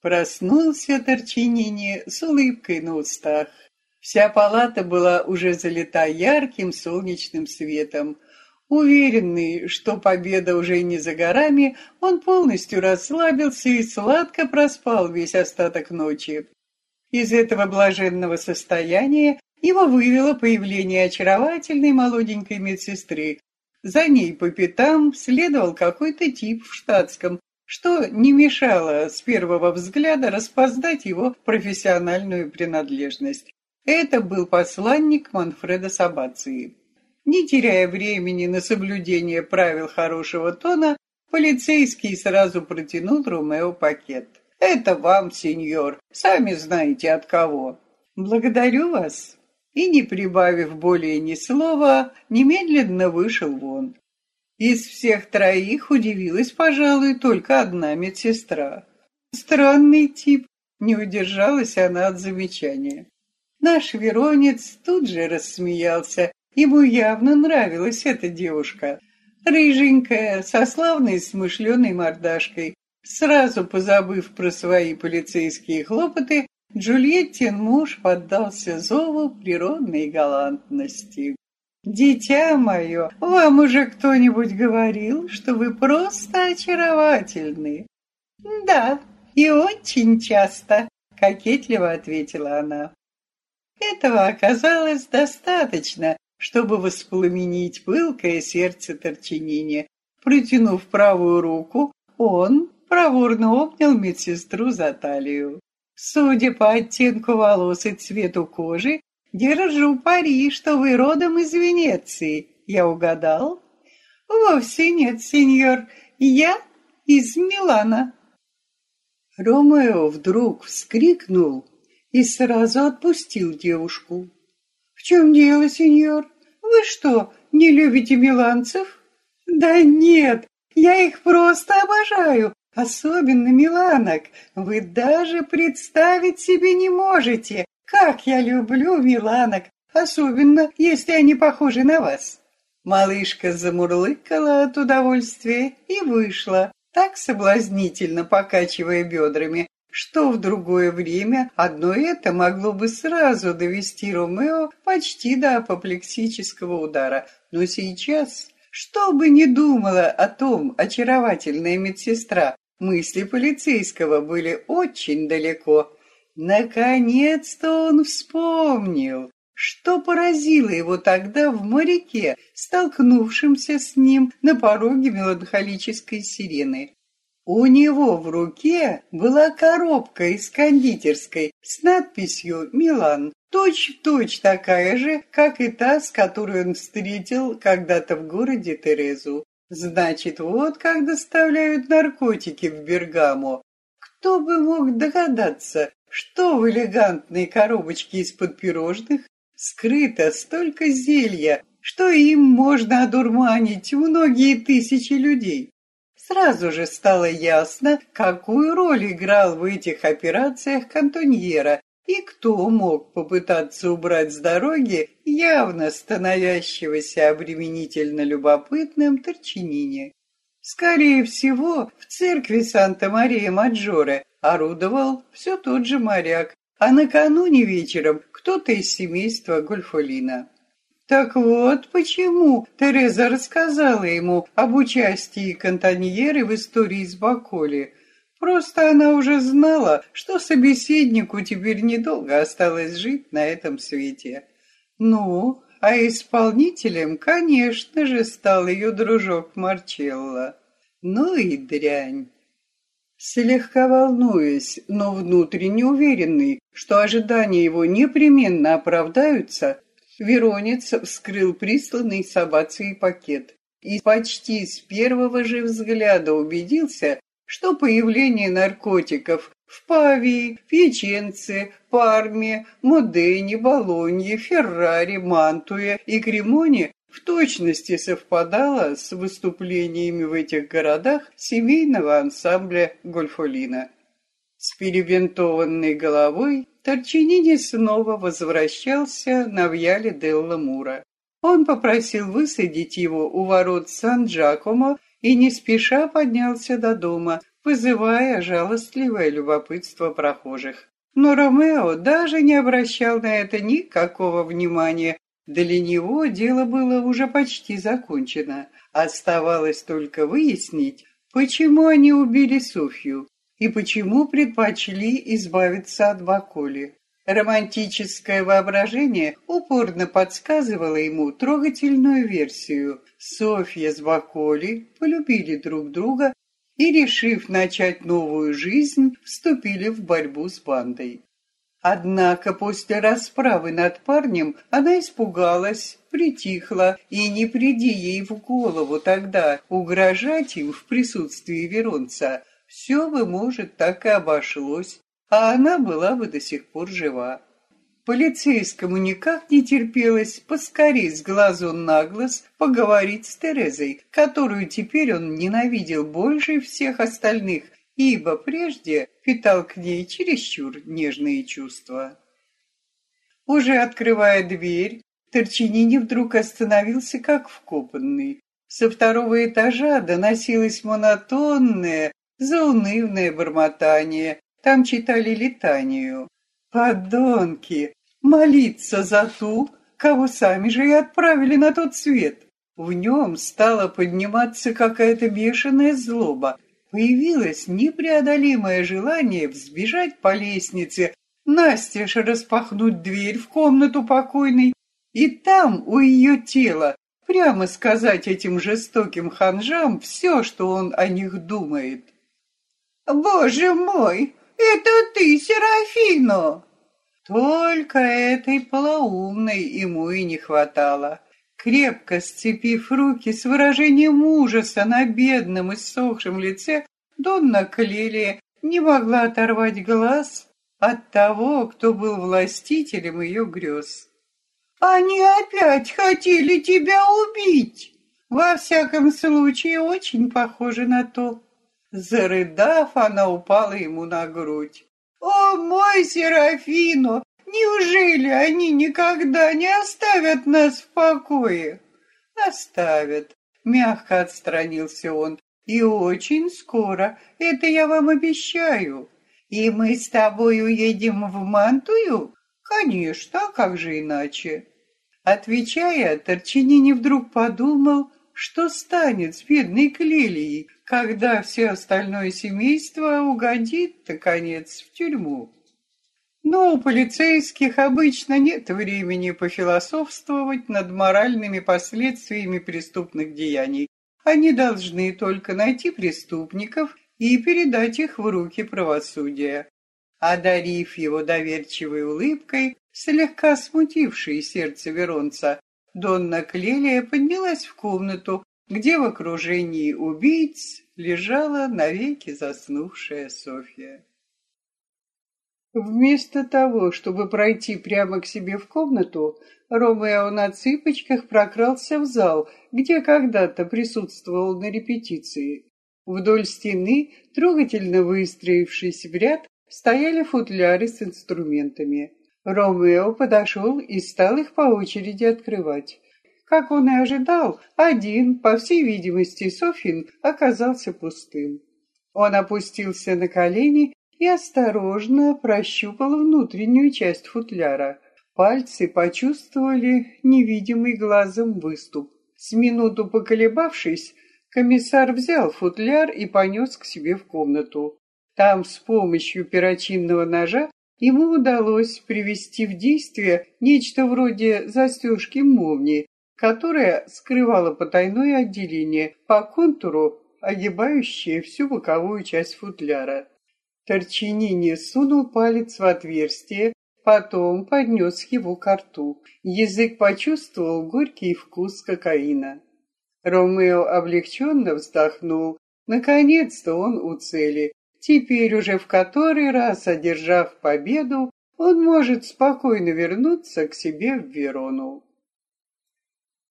Проснулся Торчинини с улыбкой на устах. Вся палата была уже залита ярким солнечным светом. Уверенный, что победа уже не за горами, он полностью расслабился и сладко проспал весь остаток ночи. Из этого блаженного состояния его вывело появление очаровательной молоденькой медсестры. За ней по пятам следовал какой-то тип в штатском, что не мешало с первого взгляда распознать его профессиональную принадлежность. Это был посланник Манфреда Сабации. Не теряя времени на соблюдение правил хорошего тона, полицейский сразу протянул Ромео пакет. «Это вам, сеньор, сами знаете от кого». «Благодарю вас». И, не прибавив более ни слова, немедленно вышел вон. Из всех троих удивилась, пожалуй, только одна медсестра. Странный тип, не удержалась она от замечания. Наш Веронец тут же рассмеялся. Ему явно нравилась эта девушка. Рыженькая, со славной смышленой мордашкой. Сразу позабыв про свои полицейские хлопоты, Джульеттин муж поддался зову природной галантности. «Дитя мое, вам уже кто-нибудь говорил, что вы просто очаровательны?» «Да, и очень часто», — кокетливо ответила она. Этого оказалось достаточно, чтобы воспламенить пылкое сердце Торчинини. Протянув правую руку, он проворно обнял медсестру за талию. Судя по оттенку волос и цвету кожи, Держу пари, что вы родом из Венеции. Я угадал? Вовсе нет, сеньор. Я из Милана. Ромео вдруг вскрикнул и сразу отпустил девушку. В чем дело, сеньор? Вы что, не любите миланцев? Да нет, я их просто обожаю, особенно миланок. Вы даже представить себе не можете, как я люблю миланок, особенно если они похожи на вас. Малышка замурлыкала от удовольствия и вышла, так соблазнительно покачивая бедрами, что в другое время одно это могло бы сразу довести Ромео почти до апоплексического удара. Но сейчас, что бы ни думала о том очаровательная медсестра, мысли полицейского были очень далеко Наконец-то он вспомнил, что поразило его тогда в моряке, столкнувшемся с ним на пороге меланхолической сирены. У него в руке была коробка из кондитерской с надписью «Милан», точь-в-точь точь такая же, как и та, с которой он встретил когда-то в городе Терезу. Значит, вот как доставляют наркотики в Бергамо. Кто бы мог догадаться, что в элегантной коробочке из-под пирожных скрыто столько зелья, что им можно одурманить многие тысячи людей. Сразу же стало ясно, какую роль играл в этих операциях кантоньера и кто мог попытаться убрать с дороги явно становящегося обременительно любопытным Торчинине. Скорее всего, в церкви Санта-Мария-Маджоре орудовал все тот же моряк, а накануне вечером кто-то из семейства Гольфолина. Так вот почему Тереза рассказала ему об участии Кантаньеры в истории с Баколи. Просто она уже знала, что собеседнику теперь недолго осталось жить на этом свете. Ну, а исполнителем, конечно же, стал ее дружок Марчелло. Ну и дрянь. Слегка волнуясь, но внутренне уверенный, что ожидания его непременно оправдаются, Веронец вскрыл присланный с Абацией пакет и почти с первого же взгляда убедился, что появление наркотиков в Павии, Пьяченце, Парме, Модене, Болонье, Феррари, Мантуе и Кремоне точности совпадало с выступлениями в этих городах семейного ансамбля Гольфолина. С перебинтованной головой Торчинини снова возвращался на Вьяле Делла Мура. Он попросил высадить его у ворот Сан-Джакомо и не спеша поднялся до дома, вызывая жалостливое любопытство прохожих. Но Ромео даже не обращал на это никакого внимания. Для него дело было уже почти закончено. Оставалось только выяснить, почему они убили Софью и почему предпочли избавиться от Баколи. Романтическое воображение упорно подсказывало ему трогательную версию. Софья с Баколи полюбили друг друга и, решив начать новую жизнь, вступили в борьбу с бандой. Однако после расправы над парнем она испугалась, притихла, и не приди ей в голову тогда угрожать им в присутствии Веронца, все бы, может, так и обошлось, а она была бы до сих пор жива. Полицейскому никак не терпелось поскорей с глазу на глаз поговорить с Терезой, которую теперь он ненавидел больше всех остальных, ибо прежде питал к ней чересчур нежные чувства. Уже открывая дверь, Торчинини вдруг остановился как вкопанный. Со второго этажа доносилось монотонное, заунывное бормотание. Там читали летанию. «Подонки! молиться за ту, кого сами же и отправили на тот свет. В нем стала подниматься какая-то бешеная злоба. Появилось непреодолимое желание взбежать по лестнице, настежь распахнуть дверь в комнату покойной, и там, у ее тела, прямо сказать этим жестоким ханжам все, что он о них думает. «Боже мой, это ты, Серафино!» Только этой полоумной ему и не хватало. Крепко сцепив руки с выражением ужаса на бедном и иссохшем лице, Донна Клелия не могла оторвать глаз от того, кто был властителем ее грез. «Они опять хотели тебя убить!» Во всяком случае, очень похоже на то. Зарыдав, она упала ему на грудь. «О, мой Серафино, неужели они никогда не оставят нас в покое?» «Оставят», — мягко отстранился он, — «и очень скоро, это я вам обещаю. И мы с тобой уедем в Мантую?» «Конечно, как же иначе?» Отвечая, Торчинини вдруг подумал, что станет с бедной Клелией, когда все остальное семейство угодит, наконец, в тюрьму. Но у полицейских обычно нет времени пофилософствовать над моральными последствиями преступных деяний. Они должны только найти преступников и передать их в руки правосудия. Одарив его доверчивой улыбкой, слегка смутившей сердце Веронца, Донна Клелия поднялась в комнату, где в окружении убийц лежала навеки заснувшая Софья. Вместо того, чтобы пройти прямо к себе в комнату, Ромео на цыпочках прокрался в зал, где когда-то присутствовал на репетиции. Вдоль стены, трогательно выстроившись в ряд, стояли футляры с инструментами. Ромео подошел и стал их по очереди открывать. Как он и ожидал, один, по всей видимости, Софин оказался пустым. Он опустился на колени и осторожно прощупал внутреннюю часть футляра. Пальцы почувствовали невидимый глазом выступ. С минуту поколебавшись, комиссар взял футляр и понес к себе в комнату. Там с помощью перочинного ножа ему удалось привести в действие нечто вроде застежки молнии, которая скрывала потайное отделение по контуру, огибающее всю боковую часть футляра. Торчинини сунул палец в отверстие, потом поднес его к рту. Язык почувствовал горький вкус кокаина. Ромео облегченно вздохнул. Наконец-то он у цели. Теперь уже в который раз, одержав победу, он может спокойно вернуться к себе в Верону.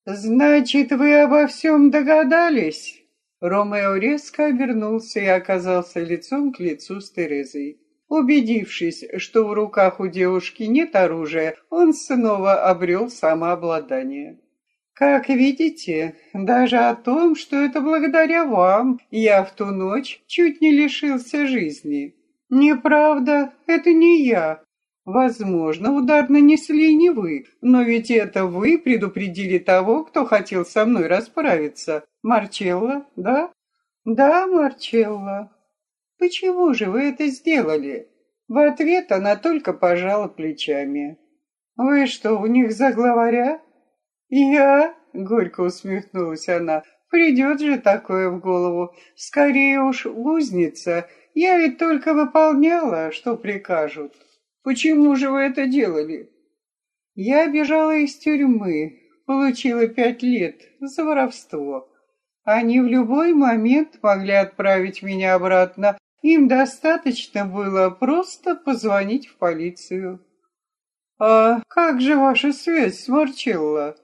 «Значит, вы обо всем догадались?» Ромео резко обернулся и оказался лицом к лицу с Терезой. Убедившись, что в руках у девушки нет оружия, он снова обрел самообладание. Как видите, даже о том, что это благодаря вам, я в ту ночь чуть не лишился жизни. Неправда, это не я. Возможно, удар нанесли не вы, но ведь это вы предупредили того, кто хотел со мной расправиться. Марчелло, да? Да, Марчелло. Почему же вы это сделали? В ответ она только пожала плечами. Вы что, у них за главаря? «Я?» — горько усмехнулась она. «Придет же такое в голову. Скорее уж узница. Я ведь только выполняла, что прикажут. Почему же вы это делали?» «Я бежала из тюрьмы, получила пять лет за воровство. Они в любой момент могли отправить меня обратно. Им достаточно было просто позвонить в полицию». «А как же ваша связь с Марчелло?»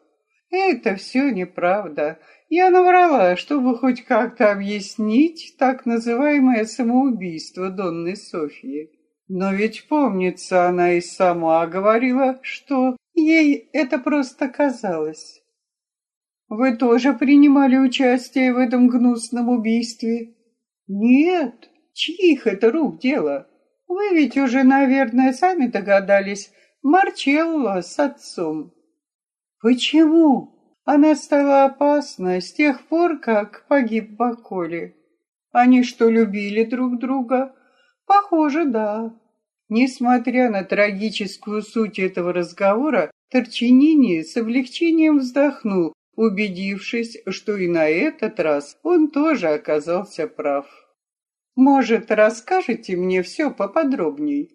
Это все неправда. Я наврала, чтобы хоть как-то объяснить так называемое самоубийство Донны Софии. Но ведь помнится, она и сама говорила, что ей это просто казалось. Вы тоже принимали участие в этом гнусном убийстве? Нет, чьих это рук дело? Вы ведь уже, наверное, сами догадались, Марчелло с отцом. Почему? Она стала опасна с тех пор, как погиб Баколи. Они что, любили друг друга? Похоже, да. Несмотря на трагическую суть этого разговора, Торчинини с облегчением вздохнул, убедившись, что и на этот раз он тоже оказался прав. «Может, расскажете мне все поподробней?»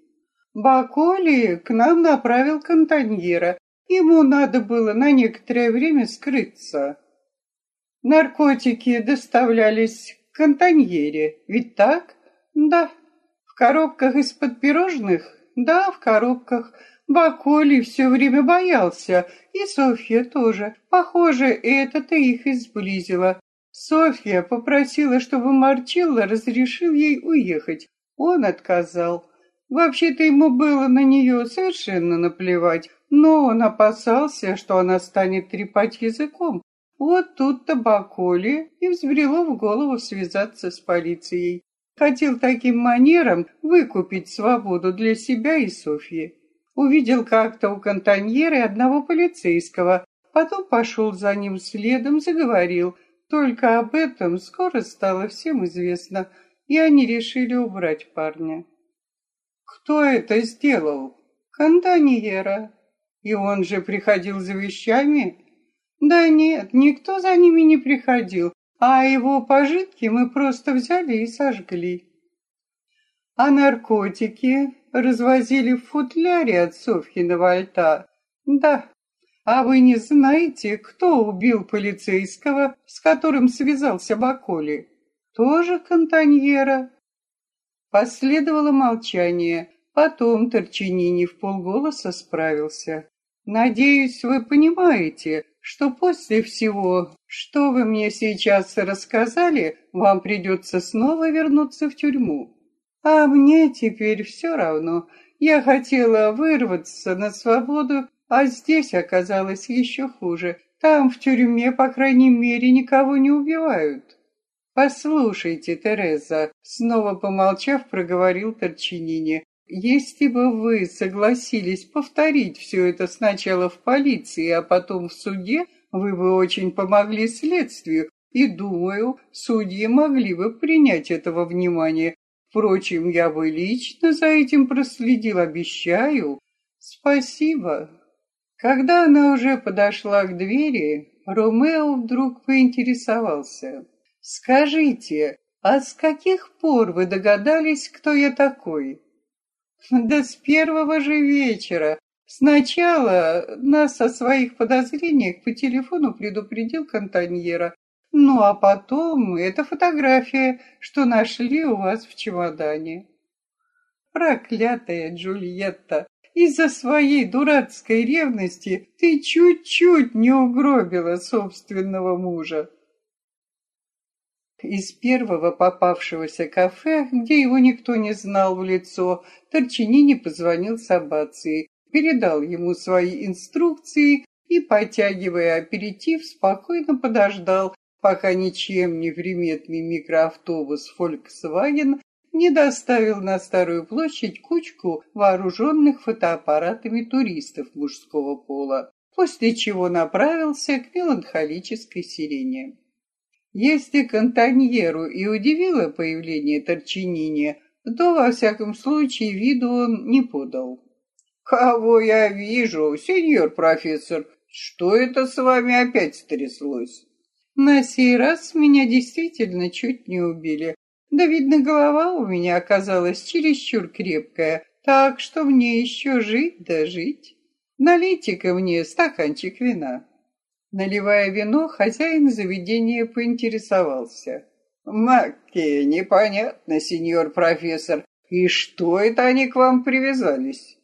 Баколи к нам направил Кантаньера, Ему надо было на некоторое время скрыться. Наркотики доставлялись к кантоньере, ведь так? Да. Коробках из-под пирожных? Да, в коробках. Баколи все время боялся, и Софья тоже. Похоже, это-то их и. Софья попросила, чтобы Марчелло разрешил ей уехать. Он отказал. Вообще-то ему было на нее совершенно наплевать но он опасался, что она станет трепать языком. Вот тут-то Баколи и взбрело в голову связаться с полицией. Хотел таким манером выкупить свободу для себя и Софьи. Увидел как-то у кантоньеры одного полицейского, потом пошел за ним следом, заговорил. Только об этом скоро стало всем известно, и они решили убрать парня. Кто это сделал? Кантоньера. И он же приходил за вещами? Да нет, никто за ними не приходил, а его пожитки мы просто взяли и сожгли. А наркотики развозили в футляре от Софьиного альта? Да. А вы не знаете, кто убил полицейского, с которым связался Баколи? Тоже Кантаньера? Последовало молчание. Потом Торчинини в полголоса справился. «Надеюсь, вы понимаете, что после всего, что вы мне сейчас рассказали, вам придется снова вернуться в тюрьму. А мне теперь все равно. Я хотела вырваться на свободу, а здесь оказалось еще хуже. Там, в тюрьме, по крайней мере, никого не убивают». «Послушайте, Тереза», — снова помолчав, проговорил Торчинини, если бы вы согласились повторить все это сначала в полиции, а потом в суде, вы бы очень помогли следствию, и, думаю, судьи могли бы принять этого внимания. Впрочем, я бы лично за этим проследил, обещаю. Спасибо. Когда она уже подошла к двери, Ромео вдруг поинтересовался. «Скажите, а с каких пор вы догадались, кто я такой?» Да с первого же вечера. Сначала нас о своих подозрениях по телефону предупредил Кантаньера. Ну, а потом эта фотография, что нашли у вас в чемодане. Проклятая Джульетта, из-за своей дурацкой ревности ты чуть-чуть не угробила собственного мужа. Из первого попавшегося кафе, где его никто не знал в лицо, Торчинини позвонил Сабации, передал ему свои инструкции и, потягивая аперитив, спокойно подождал, пока ничем не приметный микроавтобус Volkswagen не доставил на Старую площадь кучку вооруженных фотоаппаратами туристов мужского пола, после чего направился к меланхолической сирене. Если Кантаньеру и удивило появление Торчинини, то, во всяком случае, виду он не подал. «Кого я вижу, сеньор профессор? Что это с вами опять стряслось?» «На сей раз меня действительно чуть не убили. Да, видно, голова у меня оказалась чересчур крепкая, так что мне еще жить да жить. Налейте-ка мне стаканчик вина». Наливая вино, хозяин заведения поинтересовался. «Макки, непонятно, сеньор профессор, и что это они к вам привязались?»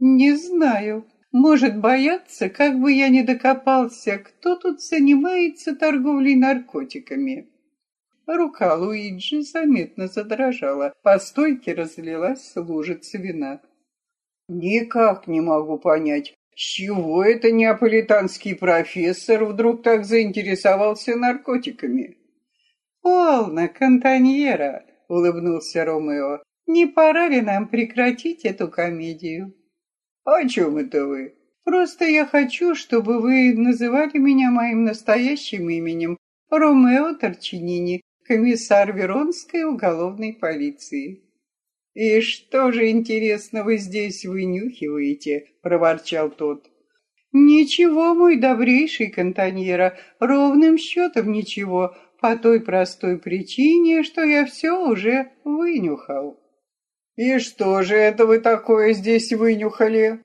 «Не знаю. Может, бояться, как бы я не докопался, кто тут занимается торговлей наркотиками?» Рука Луиджи заметно задрожала, по стойке разлилась лужица вина. «Никак не могу понять, с чего это неаполитанский профессор вдруг так заинтересовался наркотиками?» «Полно, Кантаньера!» — улыбнулся Ромео. «Не пора ли нам прекратить эту комедию?» «О чем это вы?» «Просто я хочу, чтобы вы называли меня моим настоящим именем Ромео Торчинини, комиссар Веронской уголовной полиции». «И что же, интересно, вы здесь вынюхиваете?» — проворчал тот. «Ничего, мой добрейший Кантаньера, ровным счетом ничего, по той простой причине, что я все уже вынюхал». «И что же это вы такое здесь вынюхали?»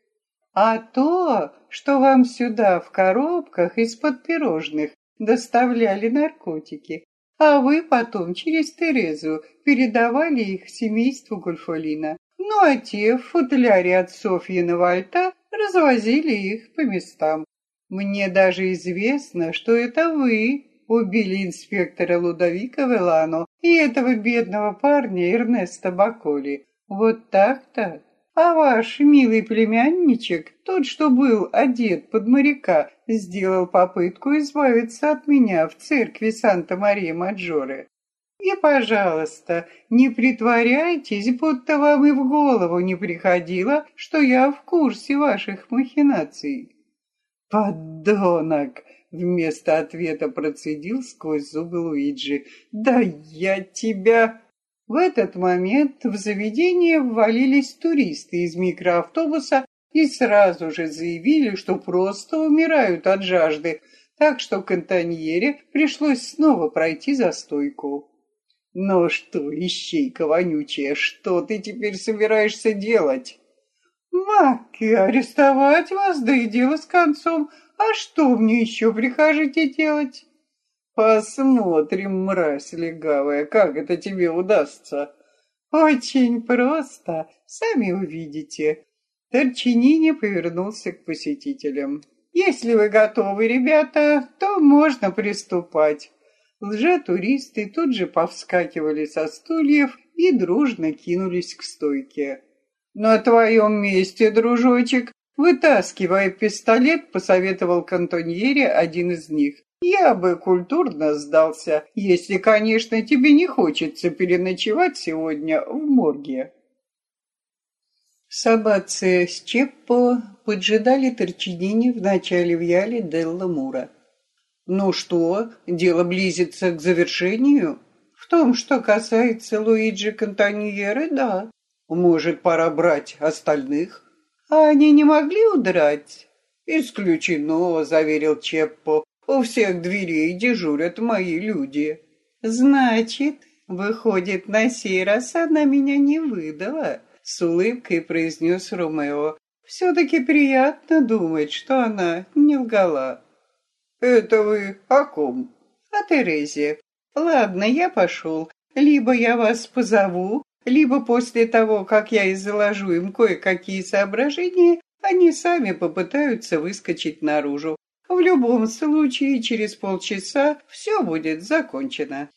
«А то, что вам сюда в коробках из-под пирожных доставляли наркотики, а вы потом через Терезу передавали их семейству Гульфолина. Ну а те в футляре от Софьина Вальта развозили их по местам. Мне даже известно, что это вы убили инспектора Лудовика Велано и этого бедного парня Эрнеста Баколи. Вот так-то. А ваш милый племянничек, тот, что был одет под моряка, сделал попытку избавиться от меня в церкви Санта-Мария-Маджоре. И, пожалуйста, не притворяйтесь, будто вам и в голову не приходило, что я в курсе ваших махинаций. Подонок! Вместо ответа процедил сквозь зубы Луиджи. «Да я тебя...» В этот момент в заведение ввалились туристы из микроавтобуса и сразу же заявили, что просто умирают от жажды, так что Кантаньере пришлось снова пройти за стойку. «Ну что, ищейка вонючая, что ты теперь собираешься делать?» «Маки, арестовать вас, да и дело с концом. А что мне еще прикажете делать?» Посмотрим, мразь легавая, как это тебе удастся. Очень просто, сами увидите. Торчинини повернулся к посетителям. Если вы готовы, ребята, то можно приступать. Лже-туристы тут же повскакивали со стульев и дружно кинулись к стойке. «На твоем месте, дружочек, вытаскивая пистолет», — посоветовал кантоньере один из них. Я бы культурно сдался, если, конечно, тебе не хочется переночевать сегодня в морге. Сабация с Чеппо поджидали Торчинини в начале Вьяли Делла Мура. Ну что, дело близится к завершению? В том, что касается Луиджи Кантаньеры, да. Может, пора брать остальных? А они не могли удрать? Исключено, заверил Чеппо. У всех дверей дежурят мои люди. Значит, выходит, на сей раз она меня не выдала, с улыбкой произнес Ромео. Все-таки приятно думать, что она не лгала. Это вы о ком? О Терезе. Ладно, я пошел. Либо я вас позову, либо после того, как я изложу им кое-какие соображения, они сами попытаются выскочить наружу. В любом случае, через полчаса все будет закончено.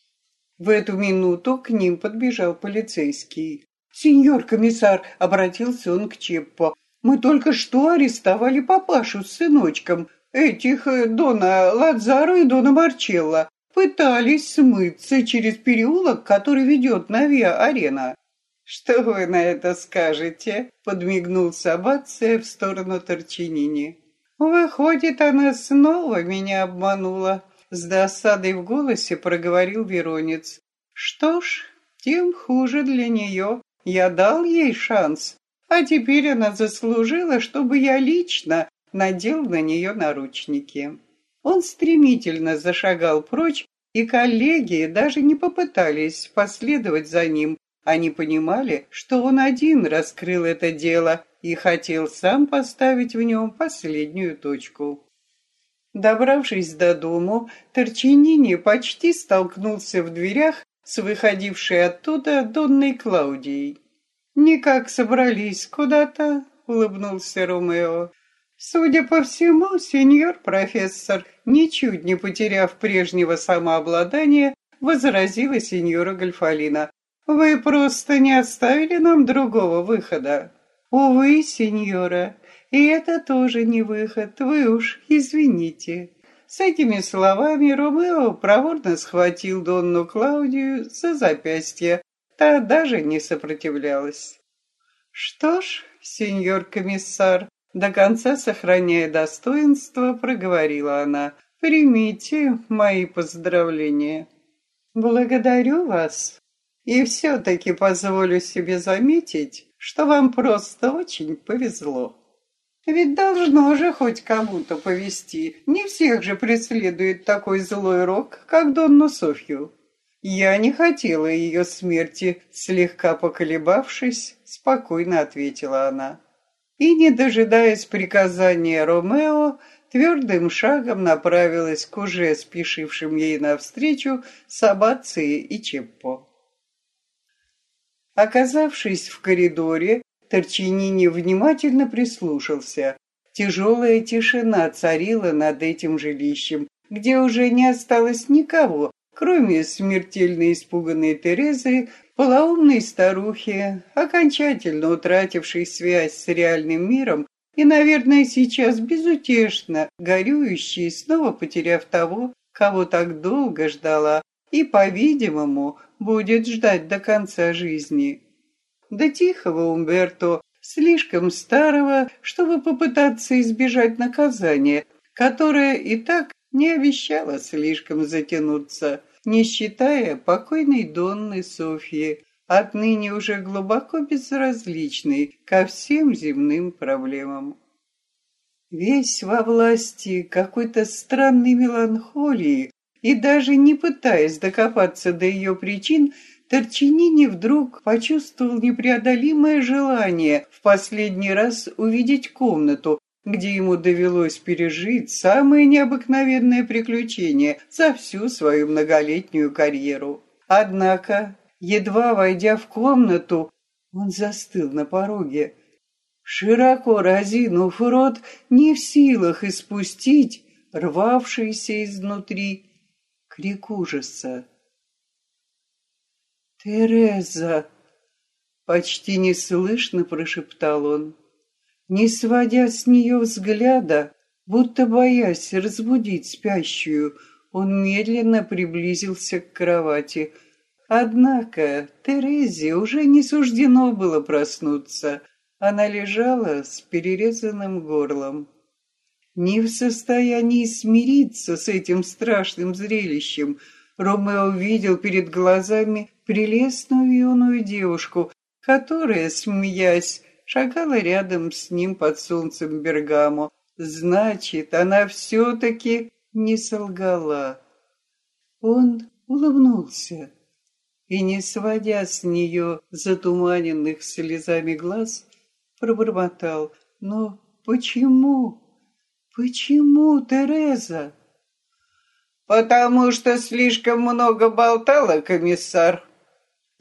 В эту минуту к ним подбежал полицейский. «Сеньор комиссар», — обратился он к Чеппо, — «мы только что арестовали папашу с сыночком. этих э, Дона Ладзаро и Дона Марчелла пытались смыться через переулок, который ведет на Виа-арена. «Что вы на это скажете?» — подмигнул Сабация в сторону Торчинини. «Выходит, она снова меня обманула», — с досадой в голосе проговорил Веронец. «Что ж, тем хуже для нее. Я дал ей шанс, а теперь она заслужила, чтобы я лично надел на нее наручники». Он стремительно зашагал прочь, и коллеги даже не попытались последовать за ним, они понимали, что он один раскрыл это дело и хотел сам поставить в нем последнюю точку. Добравшись до дому, Торчинини почти столкнулся в дверях с выходившей оттуда Донной Клаудией. «Никак собрались куда-то?» — улыбнулся Ромео. «Судя по всему, сеньор профессор, ничуть не потеряв прежнего самообладания, возразила сеньора Гальфалина. Вы просто не оставили нам другого выхода. Увы, сеньора, и это тоже не выход, вы уж извините. С этими словами Ромео проворно схватил Донну Клаудию за запястье. Та даже не сопротивлялась. Что ж, сеньор комиссар, до конца сохраняя достоинство, проговорила она, примите мои поздравления. Благодарю вас, и все-таки позволю себе заметить, что вам просто очень повезло. Ведь должно же хоть кому-то повезти. Не всех же преследует такой злой рок, как Донну Софью. Я не хотела ее смерти, слегка поколебавшись, спокойно ответила она. И, не дожидаясь приказания Ромео, твердым шагом направилась к уже спешившим ей навстречу Сабации и Чеппо. Оказавшись в коридоре, Торчинини внимательно прислушался. Тяжелая тишина царила над этим жилищем, где уже не осталось никого, кроме смертельно испуганной Терезы, полоумной старухи, окончательно утратившей связь с реальным миром и, наверное, сейчас безутешно горюющей, снова потеряв того, кого так долго ждала, и, по-видимому, будет ждать до конца жизни. До тихого Умберто, слишком старого, чтобы попытаться избежать наказания, которое и так не обещало слишком затянуться, не считая покойной Донны Софьи, отныне уже глубоко безразличной ко всем земным проблемам. Весь во власти какой-то странной меланхолии, и даже не пытаясь докопаться до ее причин, Торчинини вдруг почувствовал непреодолимое желание в последний раз увидеть комнату, где ему довелось пережить самое необыкновенное приключение за всю свою многолетнюю карьеру. Однако, едва войдя в комнату, он застыл на пороге, широко разинув рот, не в силах испустить рвавшийся изнутри крик ужаса. «Тереза!» — почти неслышно прошептал он, не сводя с нее взгляда, будто боясь разбудить спящую, он медленно приблизился к кровати. Однако Терезе уже не суждено было проснуться. Она лежала с перерезанным горлом не в состоянии смириться с этим страшным зрелищем, Ромео видел перед глазами прелестную юную девушку, которая, смеясь, шагала рядом с ним под солнцем Бергамо. Значит, она все-таки не солгала. Он улыбнулся и, не сводя с нее затуманенных слезами глаз, пробормотал. «Но почему?» «Почему, Тереза?» «Потому что слишком много болтала, комиссар».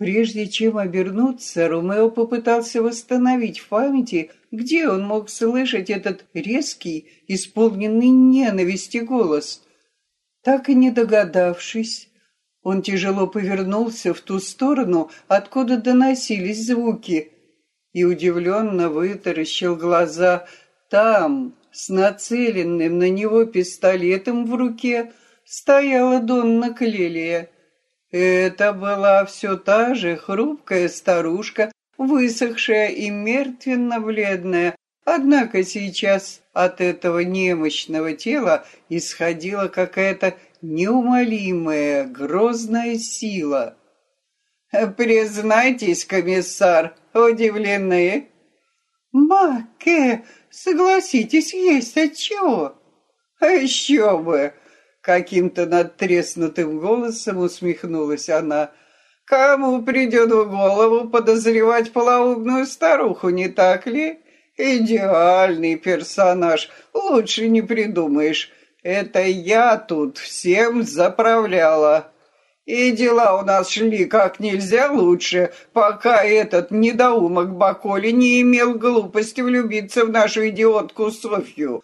Прежде чем обернуться, Ромео попытался восстановить в памяти, где он мог слышать этот резкий, исполненный ненависти голос. Так и не догадавшись, он тяжело повернулся в ту сторону, откуда доносились звуки, и удивленно вытаращил глаза. Там, с нацеленным на него пистолетом в руке стояла Донна Клелия. Это была все та же хрупкая старушка, высохшая и мертвенно-бледная, однако сейчас от этого немощного тела исходила какая-то неумолимая, грозная сила. «Признайтесь, комиссар, удивлены?» «Маке, согласитесь, есть отчего?» «А еще бы!» Каким-то надтреснутым голосом усмехнулась она. «Кому придет в голову подозревать полоумную старуху, не так ли? Идеальный персонаж, лучше не придумаешь. Это я тут всем заправляла. И дела у нас шли как нельзя лучше, пока этот недоумок Баколи не имел глупости влюбиться в нашу идиотку Софью.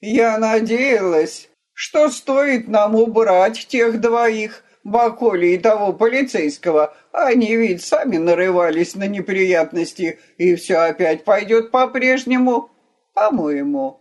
Я надеялась, что стоит нам убрать тех двоих, Баколи и того полицейского. Они ведь сами нарывались на неприятности, и все опять пойдет по-прежнему, по-моему.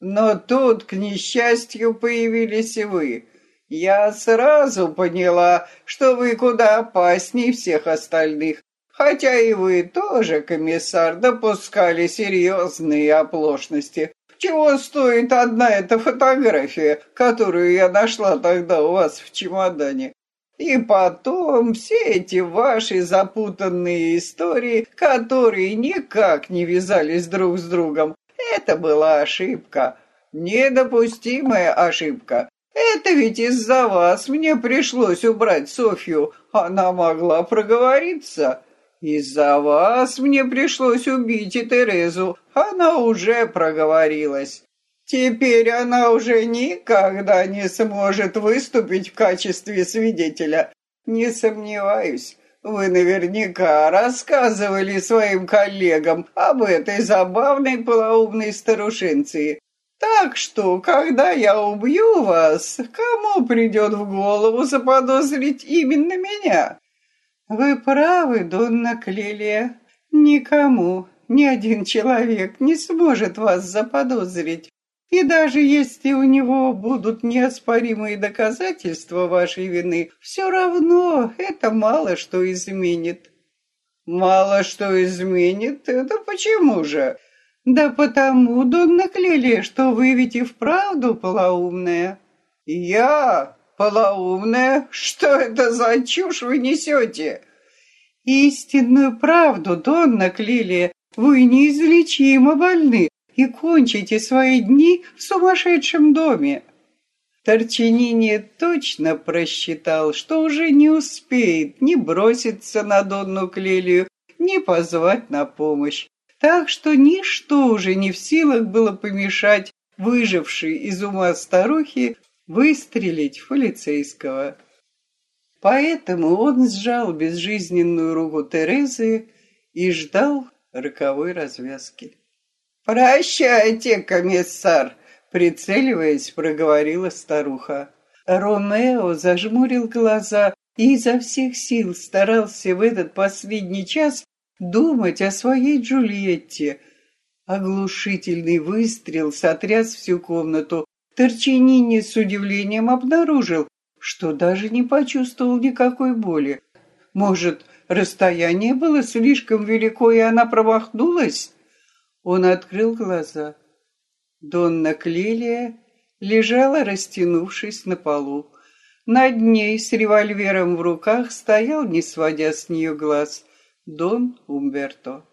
Но тут, к несчастью, появились и вы. Я сразу поняла, что вы куда опаснее всех остальных. Хотя и вы тоже, комиссар, допускали серьезные оплошности. Чего стоит одна эта фотография, которую я нашла тогда у вас в чемодане? И потом все эти ваши запутанные истории, которые никак не вязались друг с другом. Это была ошибка, недопустимая ошибка. Это ведь из-за вас мне пришлось убрать Софью. Она могла проговориться. Из-за вас мне пришлось убить и Терезу. Она уже проговорилась. Теперь она уже никогда не сможет выступить в качестве свидетеля. Не сомневаюсь, вы наверняка рассказывали своим коллегам об этой забавной полоумной старушенции. Так что, когда я убью вас, кому придет в голову заподозрить именно меня? Вы правы, Донна Клелия. Никому, ни один человек не сможет вас заподозрить. И даже если у него будут неоспоримые доказательства вашей вины, все равно это мало что изменит. Мало что изменит? Это почему же? Да потому, Донна Клелия, что вы ведь и вправду полоумная. Я? полоумная? Что это за чушь вы несете?» «Истинную правду, Донна Клилия, вы неизлечимо больны и кончите свои дни в сумасшедшем доме». Торчинини точно просчитал, что уже не успеет ни броситься на Донну Клелию, ни позвать на помощь. Так что ничто уже не в силах было помешать выжившей из ума старухе выстрелить в полицейского. Поэтому он сжал безжизненную руку Терезы и ждал роковой развязки. «Прощайте, комиссар!» — прицеливаясь, проговорила старуха. Ромео зажмурил глаза и изо всех сил старался в этот последний час думать о своей Джульетте. Оглушительный выстрел сотряс всю комнату, Торчинини с удивлением обнаружил, что даже не почувствовал никакой боли. Может, расстояние было слишком велико, и она промахнулась? Он открыл глаза. Донна Клелия лежала, растянувшись на полу. Над ней с револьвером в руках стоял, не сводя с нее глаз, Дон Умберто.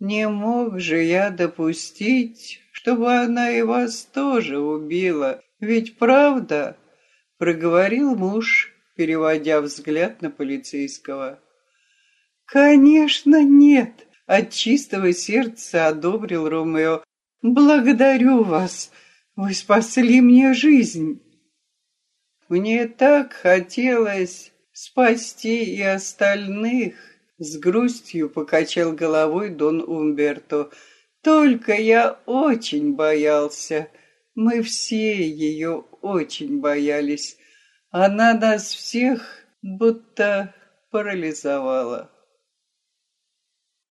Не мог же я допустить, чтобы она и вас тоже убила. Ведь правда?» — проговорил муж, переводя взгляд на полицейского. «Конечно, нет!» — от чистого сердца одобрил Ромео. «Благодарю вас! Вы спасли мне жизнь!» «Мне так хотелось спасти и остальных!» С грустью покачал головой Дон Умберто. Только я очень боялся. Мы все ее очень боялись. Она нас всех будто парализовала.